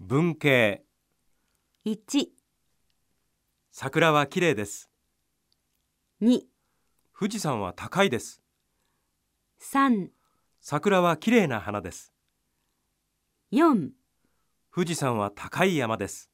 文系。1、桜は綺麗です。2、富士山は高いです。3、桜は綺麗な花です。4富士山は高い山です。